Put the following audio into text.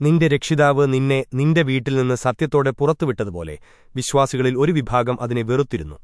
നിന്റെ രക്ഷിതാവ് നിന്നെ നിന്റെ വീട്ടിൽ നിന്ന് സത്യത്തോടെ പുറത്തുവിട്ടതുപോലെ വിശ്വാസികളിൽ ഒരു വിഭാഗം അതിനെ വെറുത്തിരുന്നു.